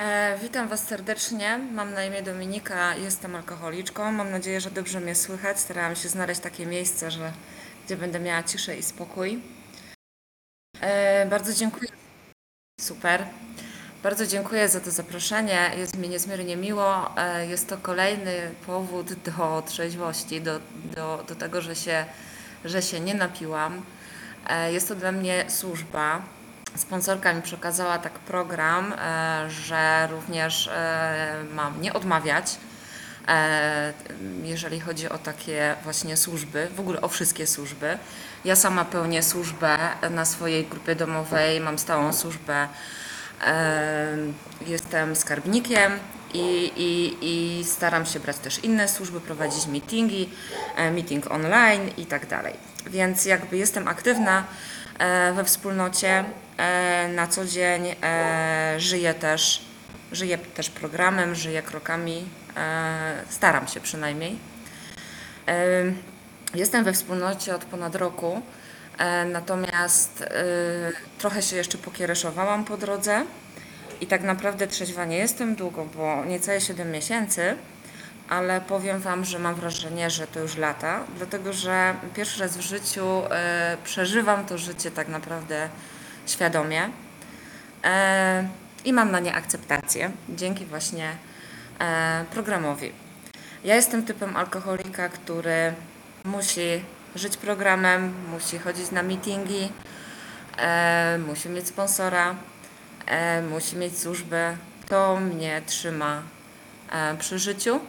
E, witam Was serdecznie. Mam na imię Dominika, jestem alkoholiczką. Mam nadzieję, że dobrze mnie słychać. Starałam się znaleźć takie miejsce, że, gdzie będę miała ciszę i spokój. E, bardzo dziękuję. Super. Bardzo dziękuję za to zaproszenie. Jest mi niezmiernie miło. E, jest to kolejny powód do trzeźwości, do, do, do tego, że się, że się nie napiłam. E, jest to dla mnie służba sponsorka mi przekazała tak program, e, że również e, mam nie odmawiać, e, jeżeli chodzi o takie właśnie służby, w ogóle o wszystkie służby. Ja sama pełnię służbę na swojej grupie domowej, mam stałą służbę, jestem skarbnikiem i, i, i staram się brać też inne służby, prowadzić meetingi, meeting online i tak dalej. Więc jakby jestem aktywna we wspólnocie, E, na co dzień e, żyję też, żyję też programem, żyję krokami, e, staram się przynajmniej. Jestem we wspólnocie od ponad roku, natomiast trochę się jeszcze pokiereszowałam po drodze i tak naprawdę trzeźwa nie jestem długo, bo niecałe 7 miesięcy, ale powiem Wam, że mam wrażenie, że to już lata, dlatego że pierwszy raz w życiu przeżywam to życie tak naprawdę świadomie e, i mam na nie akceptację dzięki właśnie e, programowi. Ja jestem typem alkoholika, który musi żyć programem, musi chodzić na meetingi, musi mieć sponsora, musi mieć służbę. To mnie trzyma przy życiu.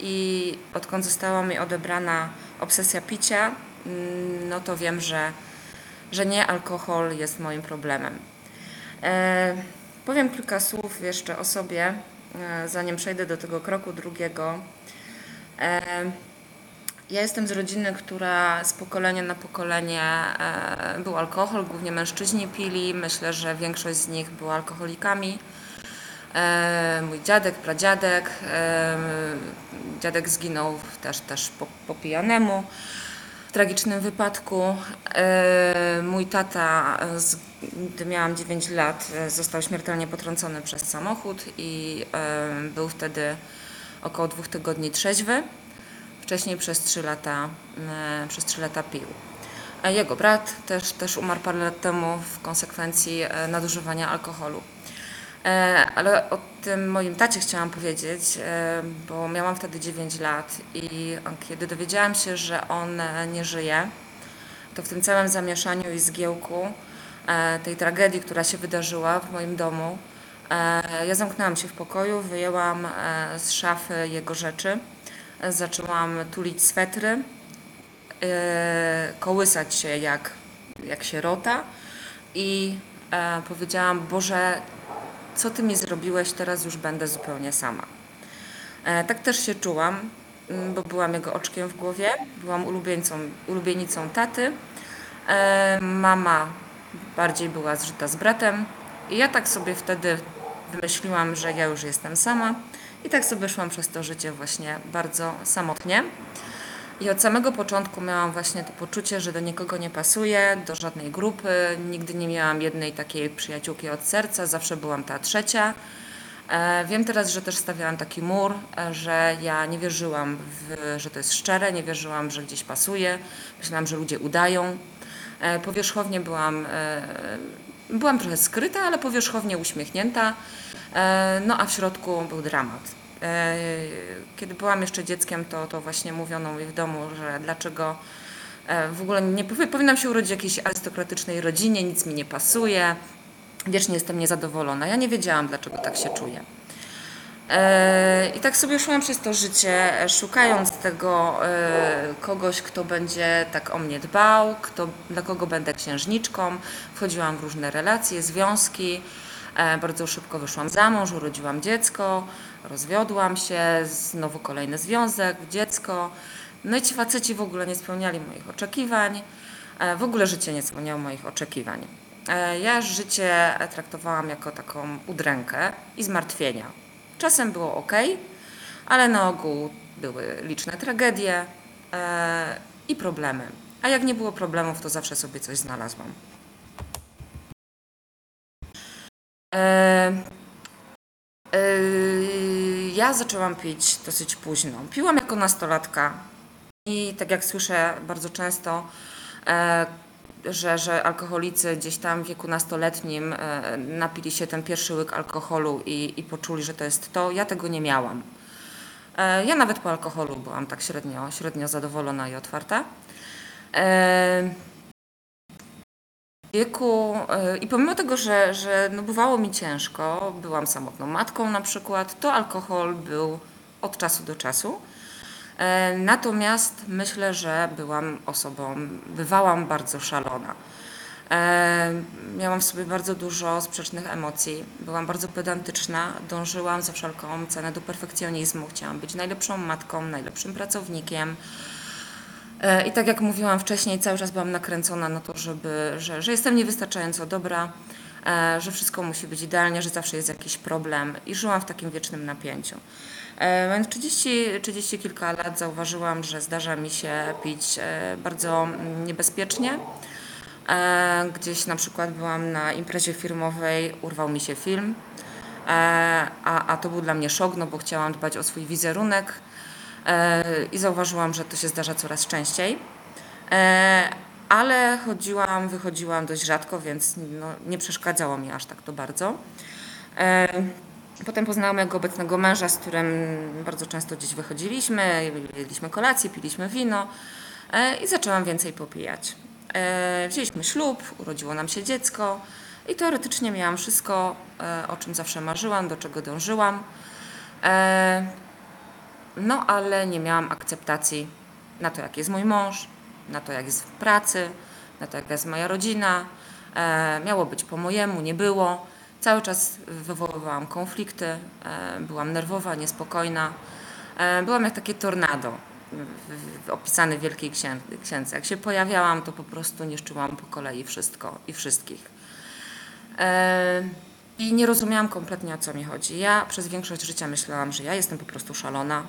I odkąd została mi odebrana obsesja picia, mm, no to wiem, że że nie alkohol jest moim problemem. E, powiem kilka słów jeszcze o sobie, e, zanim przejdę do tego kroku drugiego. E, ja jestem z rodziny, która z pokolenia na pokolenie e, był alkohol, głównie mężczyźni pili. Myślę, że większość z nich była alkoholikami. E, mój dziadek, pradziadek, e, dziadek zginął też, też po, po pijanemu tragicznym wypadku. Mój tata, gdy miałam 9 lat, został śmiertelnie potrącony przez samochód i był wtedy około dwóch tygodni trzeźwy. Wcześniej przez 3 lata, przez 3 lata pił. Jego brat też, też umarł parę lat temu w konsekwencji nadużywania alkoholu. E, ale o tym moim tacie chciałam powiedzieć, e, bo miałam wtedy 9 lat i kiedy dowiedziałam się, że on nie żyje, to w tym całym zamieszaniu i zgiełku e, tej tragedii, która się wydarzyła w moim domu, ja zamknęłam się w pokoju, wyjęłam z szafy jego rzeczy, zaczęłam tulić swetry, kołysać się jak, jak sierota i powiedziałam, Boże, co ty mi zrobiłeś, teraz już będę zupełnie sama. E, tak też się czułam, mm, bo byłam jego oczkiem w głowie, byłam ulubieńcą, ulubienicą taty. E, mama bardziej była zżyta z bratem i ja tak sobie wtedy wymyśliłam, że ja już jestem sama i tak sobie szłam przez to życie właśnie bardzo samotnie. I od samego początku miałam właśnie to poczucie, że do nikogo nie pasuję, do żadnej grupy. Nigdy nie miałam jednej takiej przyjaciółki od serca, zawsze byłam ta trzecia. E, wiem teraz, że też stawiałam taki mur, e, że ja nie wierzyłam, w, że to jest szczere, nie wierzyłam, że gdzieś pasuje. Myślałam, że ludzie udają. E, powierzchownie byłam, byłam trochę skryta, ale powierzchownie uśmiechnięta. No a w środku był dramat. E, kiedy byłam jeszcze dzieckiem, to, to właśnie mówiono mi w domu, że dlaczego e, w ogóle nie powinnam się urodzić w jakiejś arystokratycznej rodzinie, nic mi nie pasuje, wiecznie jestem niezadowolona. Ja nie wiedziałam, dlaczego tak się czuję. E, I tak sobie szłam przez to życie, szukając tego kogoś, kto będzie tak o mnie dbał, kto, dla kogo będę księżniczką. Wchodziłam w różne relacje, związki. Bardzo szybko wyszłam za mąż, urodziłam dziecko rozwiodłam się, znowu kolejny związek, dziecko. No i ci faceci w ogóle nie spełniali moich oczekiwań. E, w ogóle życie nie spełniało moich oczekiwań. E, ja życie traktowałam jako taką udrękę i zmartwienia. Czasem było ok, ale na ogół były liczne tragedie e, i problemy. A jak nie było problemów, to zawsze sobie coś znalazłam. Yy, Ja zaczęłam pić dosyć późno. Piłam jako nastolatka i tak jak słyszę bardzo często, e, że, że alkoholicy gdzieś tam w wieku nastoletnim e, napili się ten pierwszy łyk alkoholu i, i poczuli, że to jest to. Ja tego nie miałam. E, Ja nawet po alkoholu byłam tak średnio, średnio zadowolona i otwarta. E, wieku i pomimo tego, że, że no bywało mi ciężko, byłam samotną matką na przykład, to alkohol był od czasu do czasu. E, Natomiast myślę, że byłam osobą, bywałam bardzo szalona. E, Miałam w sobie bardzo dużo sprzecznych emocji, byłam bardzo pedantyczna, dążyłam za wszelką cenę do perfekcjonizmu, chciałam być najlepszą matką, najlepszym pracownikiem. E, I tak jak mówiłam wcześniej, cały czas byłam nakręcona na to, żeby, że, że jestem niewystarczająco dobra, że wszystko musi być idealnie, że zawsze jest jakiś problem i żyłam w takim wiecznym napięciu. E, Mając 30, 30 kilka lat zauważyłam, że zdarza mi się pić e, bardzo niebezpiecznie. E, Gdzieś na przykład byłam na imprezie firmowej, urwał mi się film, e, a, a to był dla mnie szok, no bo chciałam dbać o swój wizerunek e, i zauważyłam, że to się zdarza coraz częściej. Ale chodziłam, wychodziłam dość rzadko, więc no, nie przeszkadzało mi aż tak to bardzo. E, Potem poznałam mojego obecnego męża, z którym bardzo często gdzieś wychodziliśmy, jedliśmy kolację, piliśmy wino e, i zaczęłam więcej popijać. E, Wzięliśmy ślub, urodziło nam się dziecko i teoretycznie miałam wszystko, o czym zawsze marzyłam, do czego dążyłam. No ale nie miałam akceptacji na to, jak jest mój mąż, na to, jak jest w pracy, na to, jaka jest moja rodzina. E, Miało być po mojemu, nie było. Cały czas wywoływałam konflikty, e, byłam nerwowa, niespokojna. E, Byłam jak takie tornado w- w- Wielkiej Księ- Księdze. Jak się pojawiałam, to po prostu niszczyłam po kolei wszystko i wszystkich. I nie rozumiałam kompletnie o co mi chodzi. Ja przez większość życia myślałam, że ja jestem po prostu szalona,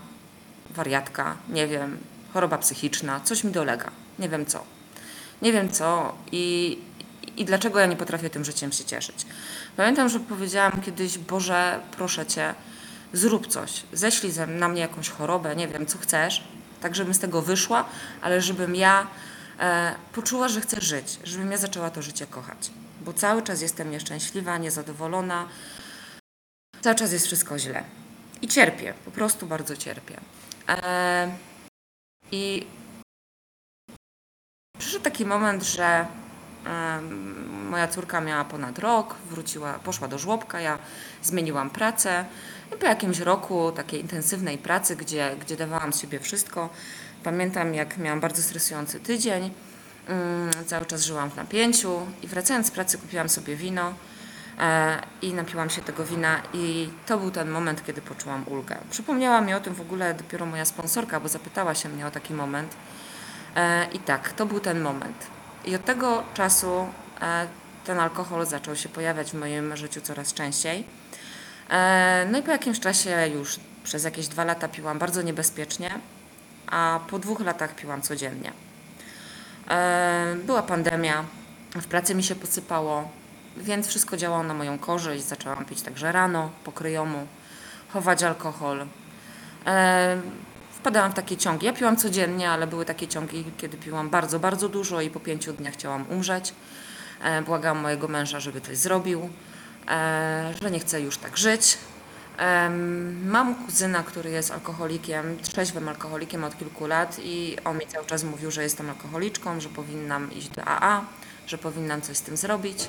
wariatka, nie wiem, choroba psychiczna, coś mi dolega, nie wiem co. Nie wiem co i, i dlaczego ja nie potrafię tym życiem się cieszyć. Pamiętam, że powiedziałam kiedyś, Boże, proszę Cię, zrób coś, ześlij ze- na mnie jakąś chorobę, nie wiem, co chcesz, tak żebym z tego wyszła, ale żebym ja e, poczuła, że chcę żyć, żebym ja zaczęła to życie kochać. Bo cały czas jestem nieszczęśliwa, niezadowolona, cały czas jest wszystko źle. I cierpię, po prostu bardzo cierpię. E, I przyszedł taki moment, że moja córka miała ponad rok, wróciła, poszła do żłobka, ja zmieniłam pracę. I po jakimś roku takiej intensywnej pracy, gdzie, gdzie dawałam z siebie wszystko, pamiętam jak miałam bardzo stresujący tydzień, mm, cały czas żyłam w napięciu i wracając z pracy kupiłam sobie wino e, i napiłam się tego wina i to był ten moment, kiedy poczułam ulgę. Przypomniała mi o tym w ogóle dopiero moja sponsorka, bo zapytała się mnie o taki moment. E, I tak, to był ten moment. I od tego czasu e, ten alkohol zaczął się pojawiać w moim życiu coraz częściej. E, No i po jakimś czasie już przez jakieś dwa lata piłam bardzo niebezpiecznie, a po dwóch latach piłam codziennie. Była pandemia, w pracy mi się posypało, więc wszystko działało na moją korzyść. Zaczęłam pić także rano, po kryjomu, chować alkohol. E, Wpadałam w takie ciągi. Ja piłam codziennie, ale były takie ciągi, kiedy piłam bardzo, bardzo dużo i po pięciu dniach chciałam umrzeć. E, Błagałam mojego męża, żeby coś zrobił, e, że nie chcę już tak żyć. Em, Mam kuzyna, który jest alkoholikiem, trzeźwym alkoholikiem od kilku lat i on mi cały czas mówił, że jestem alkoholiczką, że powinnam iść do AA, że powinnam coś z tym zrobić.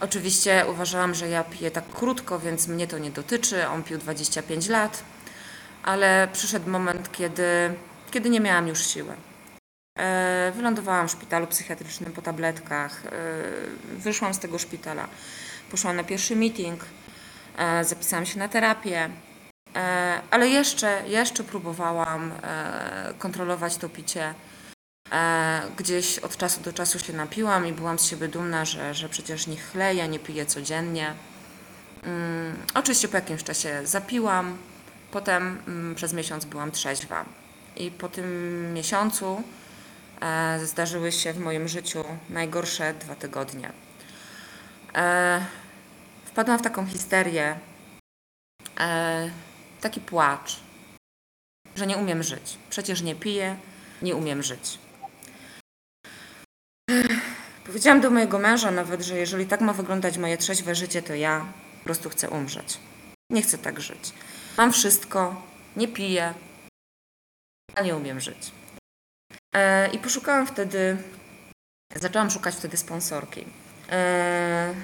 Oczywiście uważałam, że ja piję tak krótko, więc mnie to nie dotyczy. On pił 25 lat, ale przyszedł moment, kiedy, kiedy nie miałam już siły. E, Wylądowałam w szpitalu psychiatrycznym po tabletkach. e, Wyszłam z tego szpitala. Poszłam na pierwszy meeting. e, Zapisałam się na terapię. Ale jeszcze, jeszcze próbowałam kontrolować to picie. Gdzieś od czasu do czasu się napiłam i byłam z siebie dumna, że, że przecież nie chleję, nie piję codziennie. Mm, Oczywiście po jakimś czasie zapiłam, potem mm, przez miesiąc byłam trzeźwa. I po tym miesiącu e, zdarzyły się w moim życiu najgorsze dwa tygodnie. E, wpadłam w taką histerię, e, taki płacz, że nie umiem żyć. Przecież nie piję, nie umiem żyć. Powiedziałam do mojego męża nawet, że jeżeli tak ma wyglądać moje trzeźwe życie, to ja po prostu chcę umrzeć. Nie chcę tak żyć. Mam wszystko, nie piję, a nie umiem żyć. E, I poszukałam wtedy, zaczęłam szukać wtedy sponsorki. E,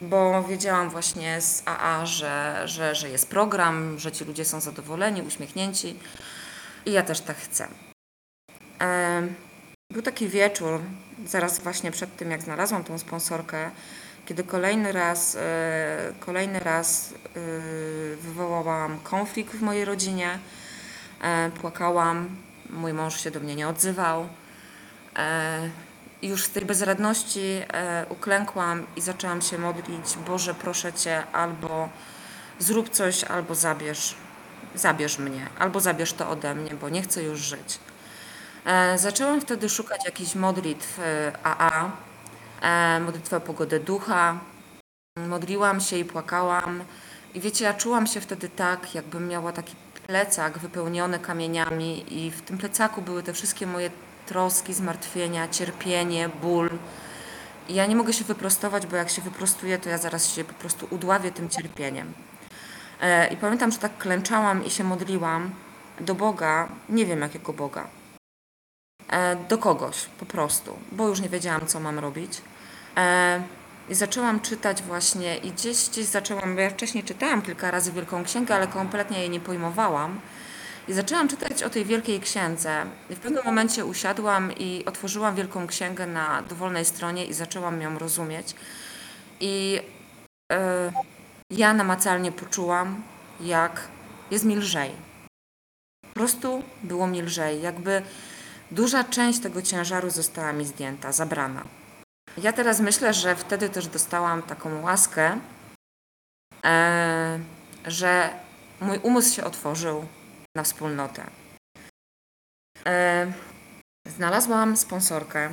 bo wiedziałam właśnie z AA, że, że, że jest program, że ci ludzie są zadowoleni, uśmiechnięci i ja też tak chcę. E, był taki wieczór, zaraz właśnie przed tym, jak znalazłam tą sponsorkę, kiedy kolejny raz, e, kolejny raz e, wywołałam konflikt w mojej rodzinie, e, płakałam, mój mąż się do mnie nie odzywał. Już z tej bezradności uklękłam i zaczęłam się modlić, Boże proszę Cię, albo zrób coś, albo zabierz, zabierz mnie, albo zabierz to ode mnie, bo nie chcę już żyć. Zaczęłam wtedy szukać jakichś modlitw AA, E, modlitwę o pogodę ducha. Modliłam się i płakałam. I wiecie, ja czułam się wtedy tak, jakbym miała taki plecak wypełniony kamieniami, i w tym plecaku były te wszystkie moje troski, zmartwienia, cierpienie, ból. I ja nie mogę się wyprostować, bo jak się wyprostuję, to ja zaraz się po prostu udławię tym cierpieniem. E, I pamiętam, że tak klęczałam i się modliłam do Boga, nie wiem jakiego Boga, do kogoś po prostu, bo już nie wiedziałam, co mam robić. E, I zaczęłam czytać właśnie i gdzieś, gdzieś zaczęłam, bo ja wcześniej czytałam kilka razy Wielką Księgę, ale kompletnie jej nie pojmowałam. I zaczęłam czytać o tej Wielkiej Księdze. I w pewnym momencie usiadłam i otworzyłam Wielką Księgę na dowolnej stronie i zaczęłam ją rozumieć. I e, ja namacalnie poczułam, jak jest mi lżej. Po prostu było mi lżej. Jakby duża część tego ciężaru została mi zdjęta, zabrana. Ja teraz myślę, że wtedy też dostałam taką łaskę, e, że mój umysł się otworzył na wspólnotę. E, znalazłam sponsorkę,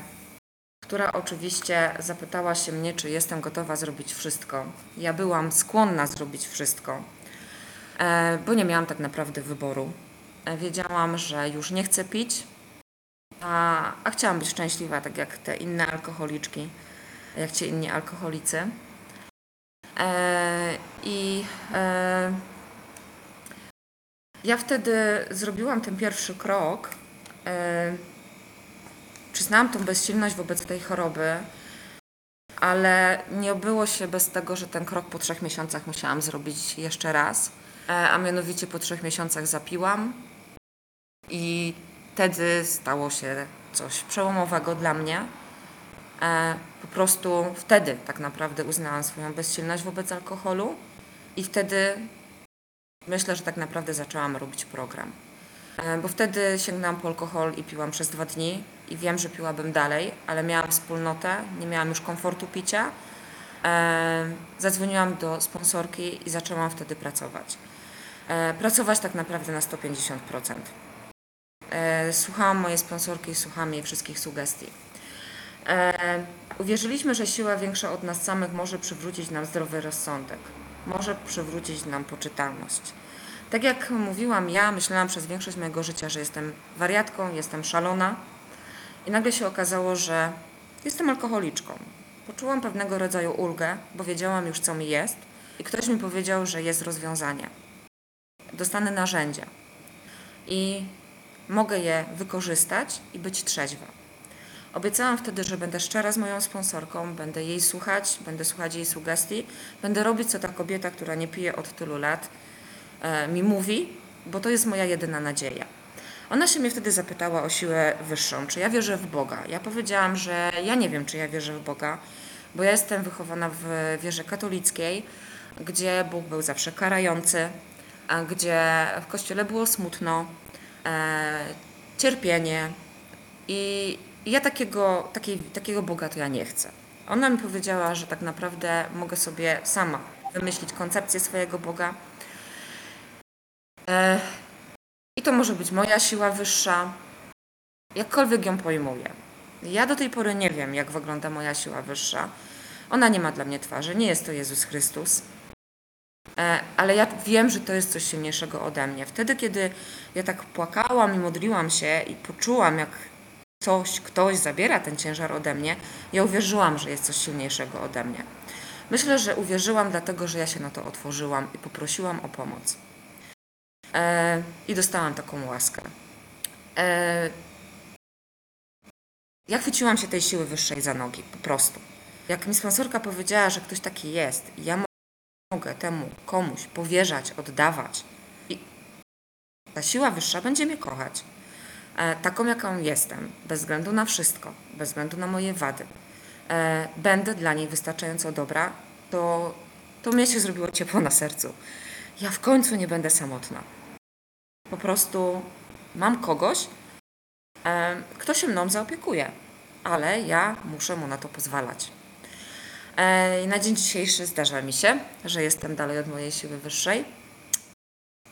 która oczywiście zapytała się mnie, czy jestem gotowa zrobić wszystko. Ja byłam skłonna zrobić wszystko, e, bo nie miałam tak naprawdę wyboru. Wiedziałam, że już nie chcę pić, a, a chciałam być szczęśliwa, tak jak te inne alkoholiczki, jak ci inni alkoholicy. E, I e, ja wtedy zrobiłam ten pierwszy krok. E, przyznałam tą bezsilność wobec tej choroby, ale nie obyło się bez tego, że ten krok po trzech miesiącach musiałam zrobić jeszcze raz. E, a mianowicie po trzech miesiącach zapiłam i wtedy stało się coś przełomowego dla mnie. E, po prostu wtedy tak naprawdę uznałam swoją bezsilność wobec alkoholu i wtedy myślę, że tak naprawdę zaczęłam robić program. E, bo wtedy sięgnęłam po alkohol i piłam przez dwa dni i wiem, że piłabym dalej, ale miałam wspólnotę, nie miałam już komfortu picia. E, zadzwoniłam do sponsorki i zaczęłam wtedy pracować. Pracować tak naprawdę na 150%. E, słuchałam mojej sponsorki, słuchałam jej wszystkich sugestii. E, uwierzyliśmy, że siła większa od nas samych może przywrócić nam zdrowy rozsądek, może przywrócić nam poczytalność. Tak jak mówiłam, ja myślałam przez większość mojego życia, że jestem wariatką, jestem szalona i nagle się okazało, że jestem alkoholiczką. Poczułam pewnego rodzaju ulgę, bo wiedziałam już, co mi jest i ktoś mi powiedział, że jest rozwiązanie. Dostanę narzędzia. I mogę je wykorzystać i być trzeźwa. Obiecałam wtedy, że będę szczera z moją sponsorką, będę jej słuchać, będę słuchać jej sugestii, będę robić, co ta kobieta, która nie pije od tylu lat, e, mi mówi, bo to jest moja jedyna nadzieja. Ona się mnie wtedy zapytała o siłę wyższą, czy ja wierzę w Boga. Ja powiedziałam, że ja nie wiem, czy ja wierzę w Boga, bo ja jestem wychowana w wierze katolickiej, gdzie Bóg był zawsze karający, a gdzie w kościele było smutno, cierpienie i ja takiego, takiej, takiego Boga to ja nie chcę. Ona mi powiedziała, że tak naprawdę mogę sobie sama wymyślić koncepcję swojego Boga. E, I to może być moja siła wyższa, jakkolwiek ją pojmuję. Ja do tej pory nie wiem, jak wygląda moja siła wyższa. Ona nie ma dla mnie twarzy, nie jest to Jezus Chrystus. E, ale ja wiem, że to jest coś silniejszego ode mnie. Wtedy, kiedy ja tak płakałam i modliłam się i poczułam, jak coś, ktoś zabiera ten ciężar ode mnie, ja uwierzyłam, że jest coś silniejszego ode mnie. Myślę, że uwierzyłam dlatego, że ja się na to otworzyłam i poprosiłam o pomoc. E, I dostałam taką łaskę. E, ja chwyciłam się tej siły wyższej za nogi, po prostu. Jak mi sponsorka powiedziała, że ktoś taki jest, ja mogę temu komuś powierzać, oddawać, i ta siła wyższa będzie mnie kochać. E, taką, jaką jestem, bez względu na wszystko, bez względu na moje wady. E, będę dla niej wystarczająco dobra, to, to mnie się zrobiło ciepło na sercu. Ja w końcu nie będę samotna. Po prostu mam kogoś, e, kto się mną zaopiekuje, ale ja muszę mu na to pozwalać. I na dzień dzisiejszy zdarza mi się, że jestem dalej od mojej siły wyższej,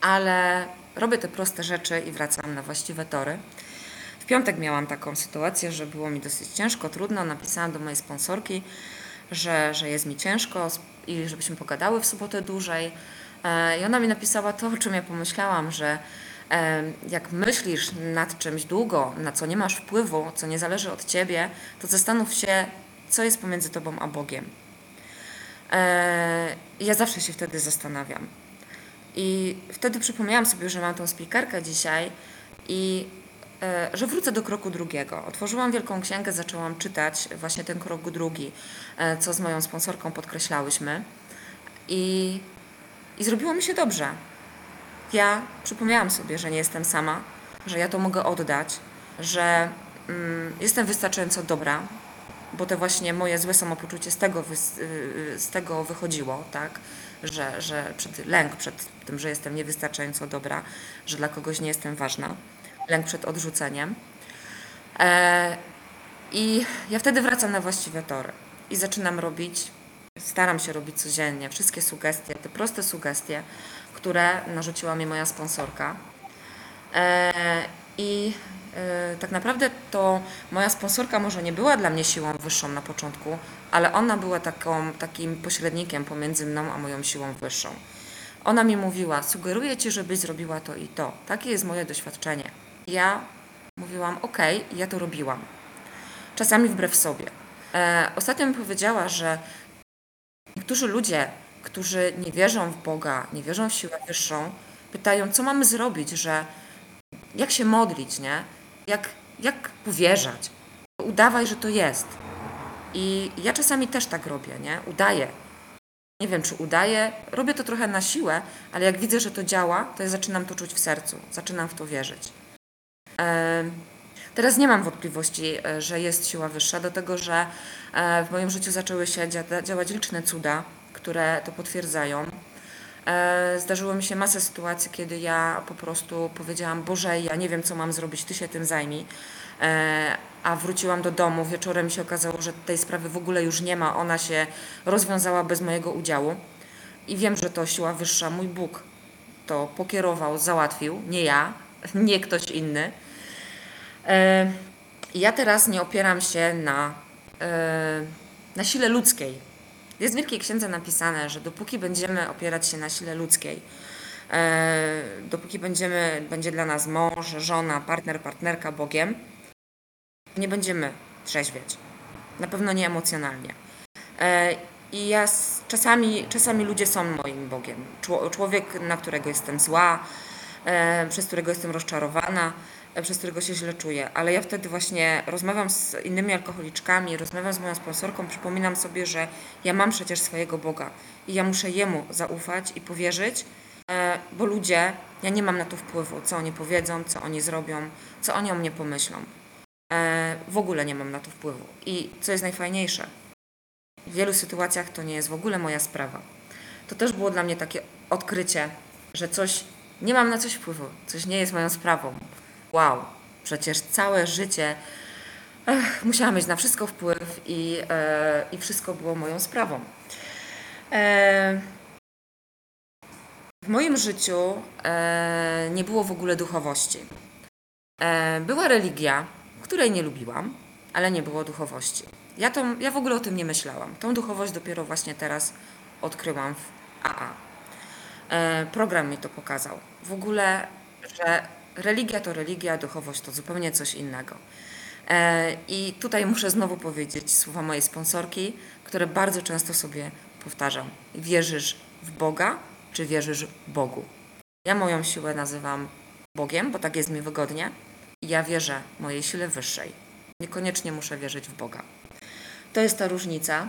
ale robię te proste rzeczy i wracam na właściwe tory. W piątek miałam taką sytuację, że było mi dosyć ciężko, trudno. Napisałam do mojej sponsorki, że, że jest mi ciężko i żebyśmy pogadały w sobotę dłużej. I ona mi napisała to, o czym ja pomyślałam, że jak myślisz nad czymś długo, na co nie masz wpływu, co nie zależy od ciebie, to zastanów się, co jest pomiędzy tobą a Bogiem. Ja zawsze się wtedy zastanawiam. I wtedy przypomniałam sobie, że mam tą spikarkę dzisiaj i e, że wrócę do kroku drugiego. Otworzyłam wielką księgę, zaczęłam czytać właśnie ten krok drugi, e, co z moją sponsorką podkreślałyśmy. I, i zrobiło mi się dobrze. Ja przypomniałam sobie, że nie jestem sama, że ja to mogę oddać, że mm, jestem wystarczająco dobra, bo to właśnie moje złe samopoczucie z tego, wy, y, z tego wychodziło, tak? Że, że przed, lęk przed tym, że jestem niewystarczająco dobra, że dla kogoś nie jestem ważna, lęk przed odrzuceniem. E, I ja wtedy wracam na właściwe tory i zaczynam robić, staram się robić codziennie wszystkie sugestie, te proste sugestie, które narzuciła mi moja sponsorka. E, I tak naprawdę to moja sponsorka może nie była dla mnie siłą wyższą na początku, ale ona była taką, takim pośrednikiem pomiędzy mną a moją siłą wyższą. Ona mi mówiła, sugeruję ci, żebyś zrobiła to i to. Takie jest moje doświadczenie. Ja mówiłam, ok, ja to robiłam. Czasami wbrew sobie. E, ostatnio mi powiedziała, że niektórzy ludzie, którzy nie wierzą w Boga, nie wierzą w siłę wyższą, pytają, co mamy zrobić, że jak się modlić, nie? Jak, jak powierzać. Udawaj, że to jest. I ja czasami też tak robię, nie? Udaję. Nie wiem, czy udaję. Robię to trochę na siłę, ale jak widzę, że to działa, to ja zaczynam to czuć w sercu. Zaczynam w to wierzyć. Teraz nie mam wątpliwości, e, że jest siła wyższa, dlatego że e, w moim życiu zaczęły się działać liczne cuda, które to potwierdzają. E, zdarzyło mi się masę sytuacji, kiedy ja po prostu powiedziałam, Boże, ja nie wiem, co mam zrobić, Ty się tym zajmij. E, a wróciłam do domu, wieczorem się okazało, że tej sprawy w ogóle już nie ma, ona się rozwiązała bez mojego udziału. I wiem, że to siła wyższa, mój Bóg to pokierował, załatwił, nie ja, nie ktoś inny. E, ja teraz nie opieram się na, na sile ludzkiej, jest w Wielkiej Księdze napisane, że dopóki będziemy opierać się na sile ludzkiej, e, dopóki będziemy, będzie dla nas mąż, żona, partner, partnerka Bogiem, nie będziemy trzeźwieć. Na pewno nie emocjonalnie. E, I ja czasami, czasami ludzie są moim Bogiem. Człowiek, na którego jestem zła, e, przez którego jestem rozczarowana, przez którego się źle czuję. Ale ja wtedy właśnie rozmawiam z innymi alkoholiczkami, rozmawiam z moją sponsorką, przypominam sobie, że ja mam przecież swojego Boga i ja muszę Jemu zaufać i powierzyć, e, bo ludzie, ja nie mam na to wpływu, co oni powiedzą, co oni zrobią, co oni o mnie pomyślą. E, w ogóle nie mam na to wpływu. I co jest najfajniejsze, w wielu sytuacjach to nie jest w ogóle moja sprawa. To też było dla mnie takie odkrycie, że coś, nie mam na coś wpływu, coś nie jest moją sprawą wow, przecież całe życie ech, musiałam mieć na wszystko wpływ i, e, i wszystko było moją sprawą. E, w moim życiu e, nie było w ogóle duchowości. E, była religia, której nie lubiłam, ale nie było duchowości. Ja, to, ja w ogóle o tym nie myślałam. Tą duchowość dopiero właśnie teraz odkryłam w AA. E, program mi to pokazał. W ogóle, że religia to religia, duchowość to zupełnie coś innego. E, I tutaj muszę znowu powiedzieć słowa mojej sponsorki, które bardzo często sobie powtarzam. Wierzysz w Boga, czy wierzysz Bogu? Ja moją siłę nazywam Bogiem, bo tak jest mi wygodnie. I ja wierzę mojej sile wyższej. Niekoniecznie muszę wierzyć w Boga. To jest ta różnica.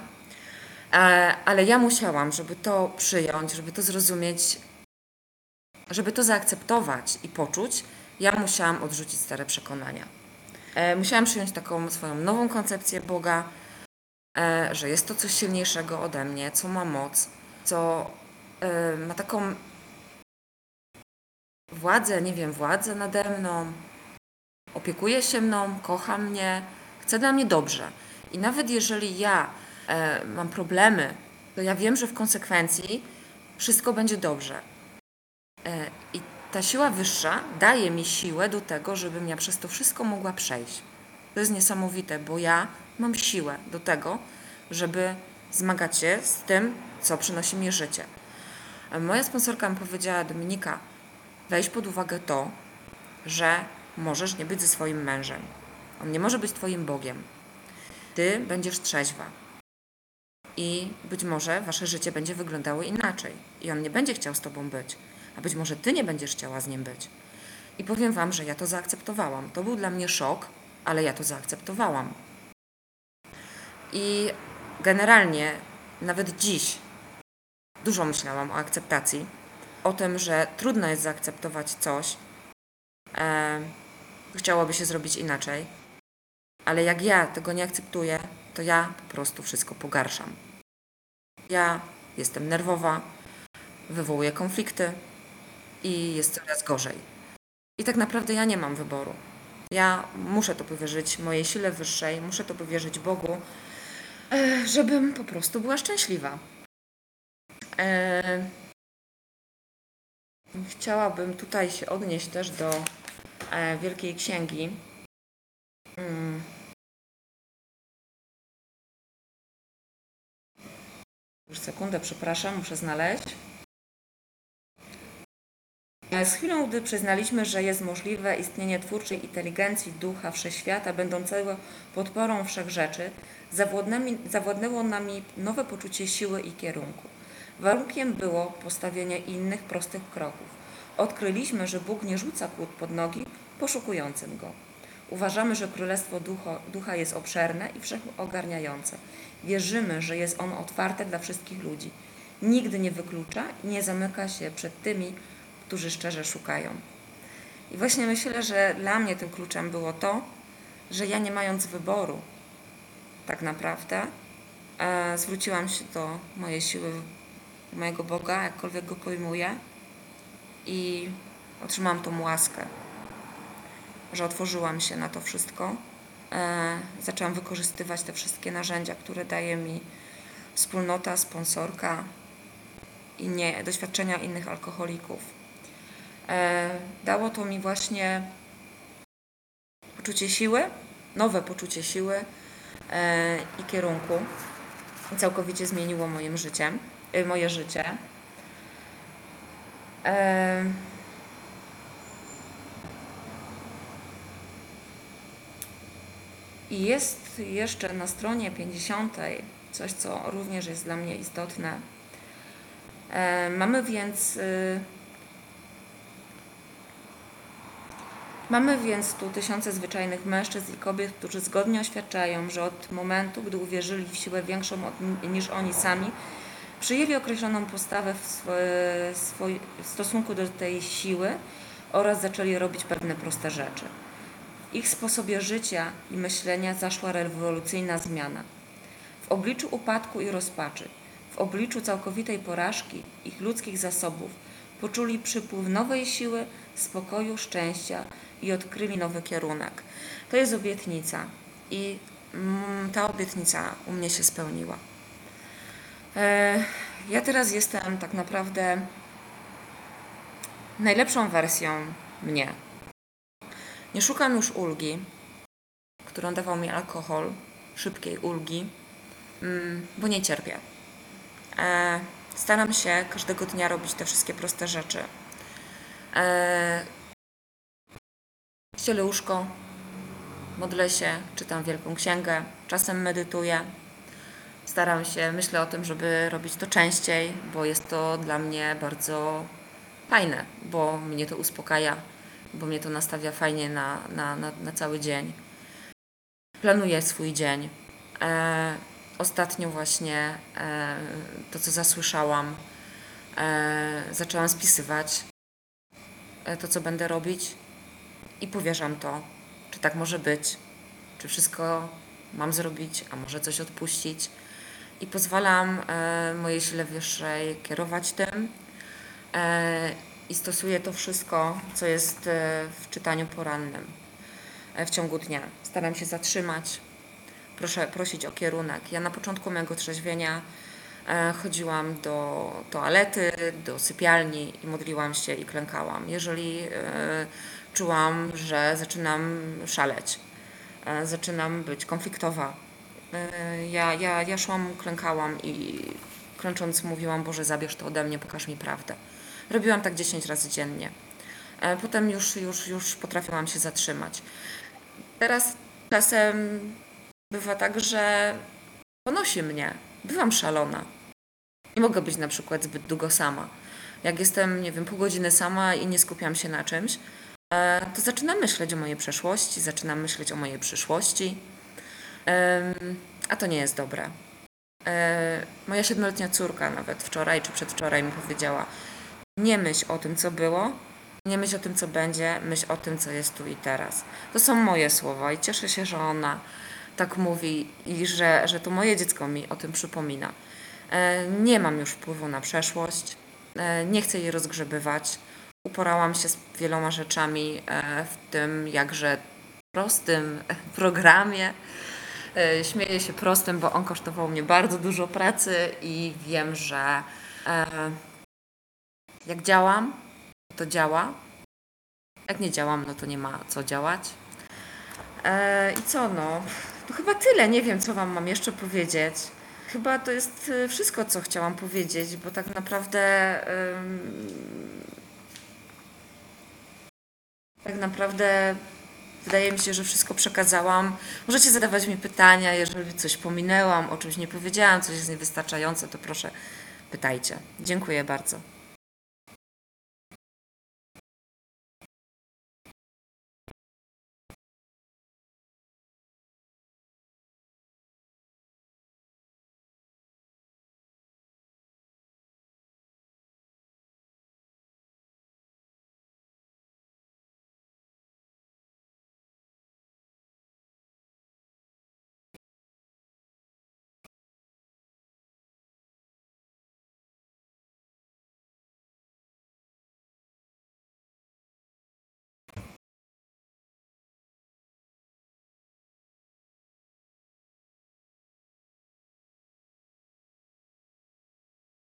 E, ale ja musiałam, żeby to przyjąć, żeby to zrozumieć, żeby to zaakceptować i poczuć, ja musiałam odrzucić stare przekonania. E, musiałam przyjąć taką swoją nową koncepcję Boga, e, że jest to coś silniejszego ode mnie, co ma moc, co ma taką władzę, nie wiem, władzę nade mną, opiekuje się mną, kocha mnie, chce dla mnie dobrze. I nawet jeżeli ja e, mam problemy, to ja wiem, że w konsekwencji wszystko będzie dobrze. E, I ta siła wyższa daje mi siłę do tego, żebym ja przez to wszystko mogła przejść. To jest niesamowite, bo ja mam siłę do tego, żeby zmagać się z tym, co przynosi mi życie. E, moja sponsorka mi powiedziała, Dominika, weź pod uwagę to, że możesz nie być ze swoim mężem. On nie może być Twoim Bogiem. Ty będziesz trzeźwa. I być może Wasze życie będzie wyglądało inaczej. I on nie będzie chciał z Tobą być. A być może Ty nie będziesz chciała z nim być. I powiem Wam, że ja to zaakceptowałam. To był dla mnie szok, ale ja to zaakceptowałam. I generalnie, nawet dziś, dużo myślałam o akceptacji o tym, że trudno jest zaakceptować coś, e, chciałoby się zrobić inaczej, ale jak ja tego nie akceptuję, to ja po prostu wszystko pogarszam. Ja jestem nerwowa, wywołuję konflikty i jest coraz gorzej. I tak naprawdę ja nie mam wyboru. Ja muszę to powierzyć mojej sile wyższej, muszę to powierzyć Bogu, e, żebym po prostu była szczęśliwa. E, Chciałabym tutaj się odnieść też do e, Wielkiej Księgi. Mm. Już sekundę, przepraszam, muszę znaleźć. Z chwilą, gdy przyznaliśmy, że jest możliwe istnienie twórczej inteligencji ducha wszechświata, będącego podporą wszechrzeczy, zawładnęło nami nowe poczucie siły i kierunku. Warunkiem było postawienie innych prostych kroków. Odkryliśmy, że Bóg nie rzuca kłód pod nogi poszukującym Go. Uważamy, że Królestwo Ducha, Ducha jest obszerne i wszechogarniające. Wierzymy, że jest on otwarte dla wszystkich ludzi. Nigdy nie wyklucza i nie zamyka się przed tymi, którzy szczerze szukają. I właśnie myślę, że dla mnie tym kluczem było to, że ja nie mając wyboru, tak naprawdę, e, zwróciłam się do mojej siły mojego Boga, jakkolwiek go pojmuję, i otrzymałam tą łaskę, że otworzyłam się na to wszystko. E, zaczęłam wykorzystywać te wszystkie narzędzia, które daje mi wspólnota, sponsorka i nie, doświadczenia innych alkoholików. E, dało to mi właśnie poczucie siły, nowe poczucie siły e, i kierunku. Całkowicie zmieniło moim życiem. Y, moje życie. I jest jeszcze na stronie 50 coś, co również jest dla mnie istotne. Mamy więc Mamy więc tu tysiące zwyczajnych mężczyzn i kobiet, którzy zgodnie oświadczają, że od momentu, gdy uwierzyli w siłę większą niż oni sami, przyjęli określoną postawę w, swoj, w stosunku do tej siły oraz zaczęli robić pewne proste rzeczy. W ich sposobie życia i myślenia zaszła rewolucyjna zmiana. W obliczu upadku i rozpaczy, w obliczu całkowitej porażki ich ludzkich zasobów, poczuli przypływ nowej siły, spokoju, szczęścia i odkryli nowy kierunek. To jest obietnica i mm, ta obietnica u mnie się spełniła. E, ja teraz jestem tak naprawdę najlepszą wersją mnie. Nie szukam już ulgi, którą dawał mi alkohol, szybkiej ulgi, mm, bo nie cierpię. E, Staram się każdego dnia robić te wszystkie proste rzeczy. E, ścielę łóżko, modlę się, czytam Wielką Księgę, czasem medytuję. Staram się, myślę o tym, żeby robić to częściej, bo jest to dla mnie bardzo fajne, bo mnie to uspokaja, bo mnie to nastawia fajnie na, na, na, na cały dzień. Planuję swój dzień. E, ostatnio właśnie e, to, co zasłyszałam, e, zaczęłam spisywać to, co będę robić i powierzam to, czy tak może być, czy wszystko mam zrobić, a może coś odpuścić. I pozwalam e, mojej sile wyższej kierować tym e, i stosuję to wszystko, co jest e, w czytaniu porannym e, w ciągu dnia. Staram się zatrzymać, proszę, prosić o kierunek. Ja na początku mojego trzeźwienia e, chodziłam do toalety, do sypialni i modliłam się i klękałam. Jeżeli e, czułam, że zaczynam szaleć, e, zaczynam być konfliktowa, e, ja, ja, ja szłam, klękałam i klęcząc mówiłam, Boże zabierz to ode mnie, pokaż mi prawdę. Robiłam tak 10 razy dziennie. E, Potem już, już, już potrafiłam się zatrzymać. Teraz czasem bywa tak, że ponosi mnie. Bywam szalona. Nie mogę być na przykład zbyt długo sama. Jak jestem, nie wiem, pół godziny sama i nie skupiam się na czymś, e, to zaczynam myśleć o mojej przeszłości, zaczynam myśleć o mojej przyszłości. A to nie jest dobre. E, Moja siedmioletnia córka nawet wczoraj czy przedwczoraj mi powiedziała: Nie myśl o tym, co było, nie myśl o tym, co będzie, myśl o tym, co jest tu i teraz. To są moje słowa i cieszę się, że ona tak mówi i że, że to moje dziecko mi o tym przypomina. E, Nie mam już wpływu na przeszłość, e, nie chcę jej rozgrzebywać. Uporałam się z wieloma rzeczami e, w tym jakże prostym programie. Śmieję się prostym, bo on kosztował mnie bardzo dużo pracy i wiem, że jak działam, to działa. Jak nie działam, no to nie ma co działać. I co no? Chyba tyle. Nie wiem, co Wam mam jeszcze powiedzieć. Chyba to jest e, wszystko, co chciałam powiedzieć, bo tak naprawdę. tak naprawdę wydaje mi się, że wszystko przekazałam. Możecie zadawać mi pytania, jeżeli coś pominęłam, o czymś nie powiedziałam, coś jest niewystarczające, to proszę pytajcie. Dziękuję bardzo.